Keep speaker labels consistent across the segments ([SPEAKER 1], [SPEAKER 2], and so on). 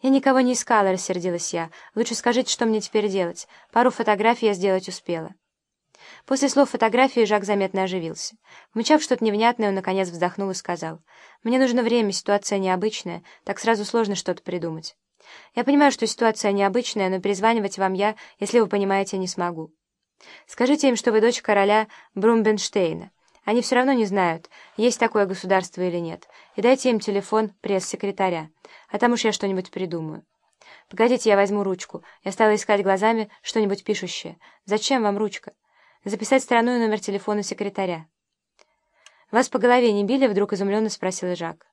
[SPEAKER 1] «Я никого не искала», — рассердилась я. «Лучше скажите, что мне теперь делать. Пару фотографий я сделать успела». После слов фотографии Жак заметно оживился. Вмычав что-то невнятное, он наконец вздохнул и сказал. «Мне нужно время, ситуация необычная, так сразу сложно что-то придумать. Я понимаю, что ситуация необычная, но перезванивать вам я, если вы понимаете, не смогу. Скажите им, что вы дочь короля Брумбенштейна. Они все равно не знают, есть такое государство или нет. И дайте им телефон пресс-секретаря, а там уж я что-нибудь придумаю. Погодите, я возьму ручку. Я стала искать глазами что-нибудь пишущее. Зачем вам ручка? Записать страну и номер телефона секретаря. «Вас по голове не били?» — вдруг изумленно спросил Жак.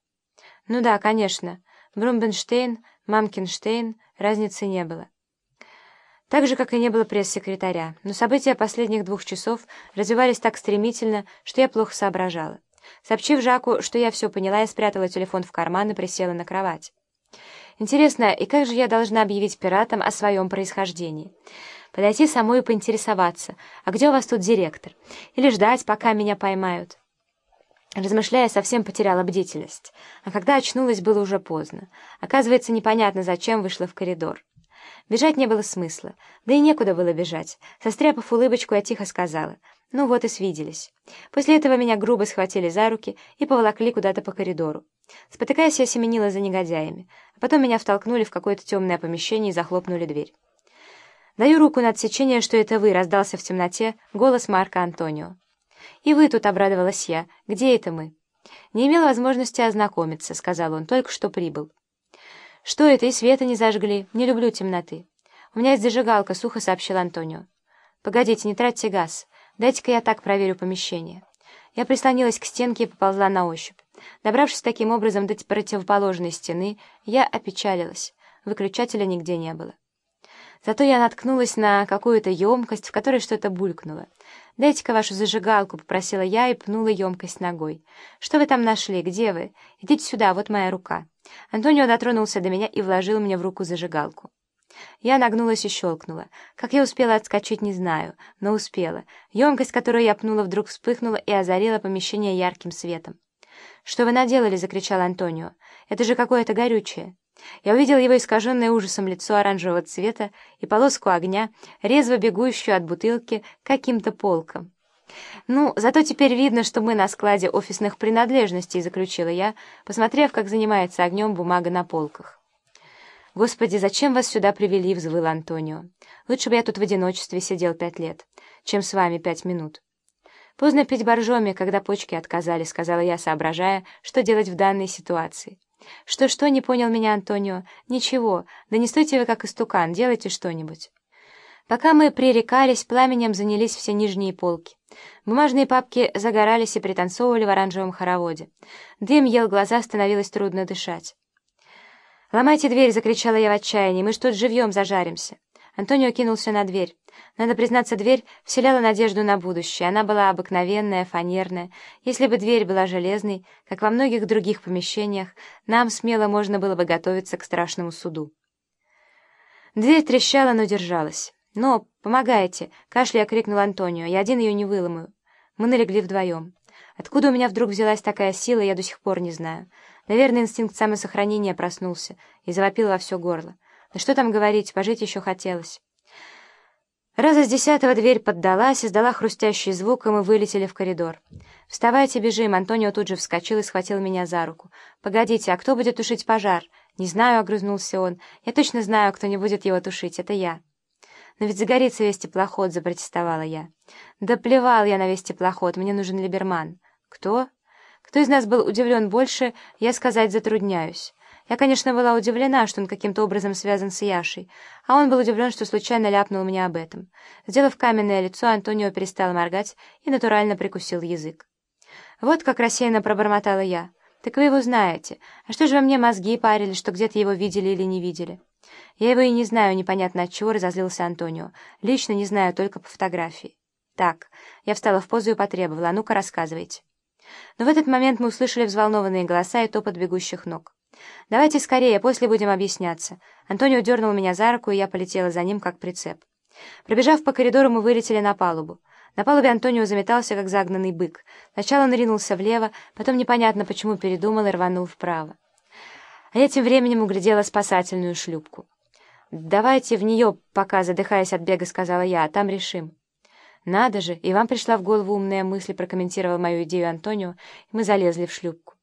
[SPEAKER 1] «Ну да, конечно. Брумбенштейн, Мамкинштейн, разницы не было. Так же, как и не было пресс-секретаря. Но события последних двух часов развивались так стремительно, что я плохо соображала. Сообщив Жаку, что я все поняла, я спрятала телефон в карман и присела на кровать. Интересно, и как же я должна объявить пиратам о своем происхождении? Подойти самой и поинтересоваться, а где у вас тут директор? Или ждать, пока меня поймают? Размышляя, совсем потеряла бдительность. А когда очнулась, было уже поздно. Оказывается, непонятно, зачем вышла в коридор. Бежать не было смысла, да и некуда было бежать. Состряпав улыбочку, я тихо сказала. Ну вот и свиделись. После этого меня грубо схватили за руки и поволокли куда-то по коридору. Спотыкаясь, я семенила за негодяями, а потом меня втолкнули в какое-то темное помещение и захлопнули дверь. «Даю руку на отсечение, что это вы», — раздался в темноте голос Марка Антонио. «И вы тут», — обрадовалась я. «Где это мы?» «Не имел возможности ознакомиться», — сказал он, — «только что прибыл». «Что это, и света не зажгли? Не люблю темноты». «У меня есть зажигалка», — сухо сообщил Антонио. «Погодите, не тратьте газ. Дайте-ка я так проверю помещение». Я прислонилась к стенке и поползла на ощупь. Добравшись таким образом до противоположной стены, я опечалилась. Выключателя нигде не было. Зато я наткнулась на какую-то емкость, в которой что-то булькнуло. «Дайте-ка вашу зажигалку», — попросила я и пнула емкость ногой. «Что вы там нашли? Где вы? Идите сюда, вот моя рука». Антонио дотронулся до меня и вложил мне в руку зажигалку. Я нагнулась и щелкнула. Как я успела отскочить, не знаю, но успела. Емкость, которую я пнула, вдруг вспыхнула и озарила помещение ярким светом. «Что вы наделали?» — закричал Антонио. «Это же какое-то горючее». Я увидел его искаженное ужасом лицо оранжевого цвета и полоску огня, резво бегущую от бутылки каким-то полком. «Ну, зато теперь видно, что мы на складе офисных принадлежностей», — заключила я, посмотрев, как занимается огнем бумага на полках. «Господи, зачем вас сюда привели?» — взвыл Антонио. «Лучше бы я тут в одиночестве сидел пять лет, чем с вами пять минут». «Поздно пить боржоми, когда почки отказали», — сказала я, соображая, что делать в данной ситуации. «Что-что?» — не понял меня Антонио. «Ничего. Да не стойте вы как истукан, делайте что-нибудь». Пока мы пререкались, пламенем занялись все нижние полки. Бумажные папки загорались и пританцовывали в оранжевом хороводе. Дым ел глаза, становилось трудно дышать. «Ломайте дверь!» — закричала я в отчаянии. «Мы ж тут живьем зажаримся!» Антонио кинулся на дверь. Надо признаться, дверь вселяла надежду на будущее. Она была обыкновенная, фанерная. Если бы дверь была железной, как во многих других помещениях, нам смело можно было бы готовиться к страшному суду. Дверь трещала, но держалась. «Но, помогайте!» — кашляя крикнул Антонио. «Я один ее не выломаю». Мы налегли вдвоем. Откуда у меня вдруг взялась такая сила, я до сих пор не знаю. Наверное, инстинкт самосохранения проснулся и завопил во все горло. Да что там говорить, пожить еще хотелось. Раза с десятого дверь поддалась, издала хрустящий звук, и мы вылетели в коридор. «Вставайте, бежим!» Антонио тут же вскочил и схватил меня за руку. «Погодите, а кто будет тушить пожар?» «Не знаю», — огрызнулся он. «Я точно знаю, кто не будет его тушить. Это я». «Но ведь загорится весь теплоход», — запротестовала я. «Да плевал я на весь теплоход, мне нужен Либерман». «Кто?» «Кто из нас был удивлен больше, я сказать затрудняюсь». Я, конечно, была удивлена, что он каким-то образом связан с Яшей, а он был удивлен, что случайно ляпнул мне об этом. Сделав каменное лицо, Антонио перестал моргать и натурально прикусил язык. «Вот как рассеянно пробормотала я. Так вы его знаете. А что же вы мне мозги парили, что где-то его видели или не видели?» «Я его и не знаю, непонятно от чего», — разозлился Антонио. «Лично не знаю, только по фотографии». «Так». Я встала в позу и потребовала. «А ну-ка, рассказывайте». Но в этот момент мы услышали взволнованные голоса и топот бегущих ног. «Давайте скорее, после будем объясняться». Антонио дернул меня за руку, и я полетела за ним, как прицеп. Пробежав по коридору, мы вылетели на палубу. На палубе Антонио заметался, как загнанный бык. Сначала он ринулся влево, потом непонятно почему передумал и рванул вправо. А я тем временем углядела спасательную шлюпку. «Давайте в нее, пока, задыхаясь от бега, сказала я, а там решим». «Надо же, и вам пришла в голову умная мысль», прокомментировал мою идею Антонио, и мы залезли в шлюпку.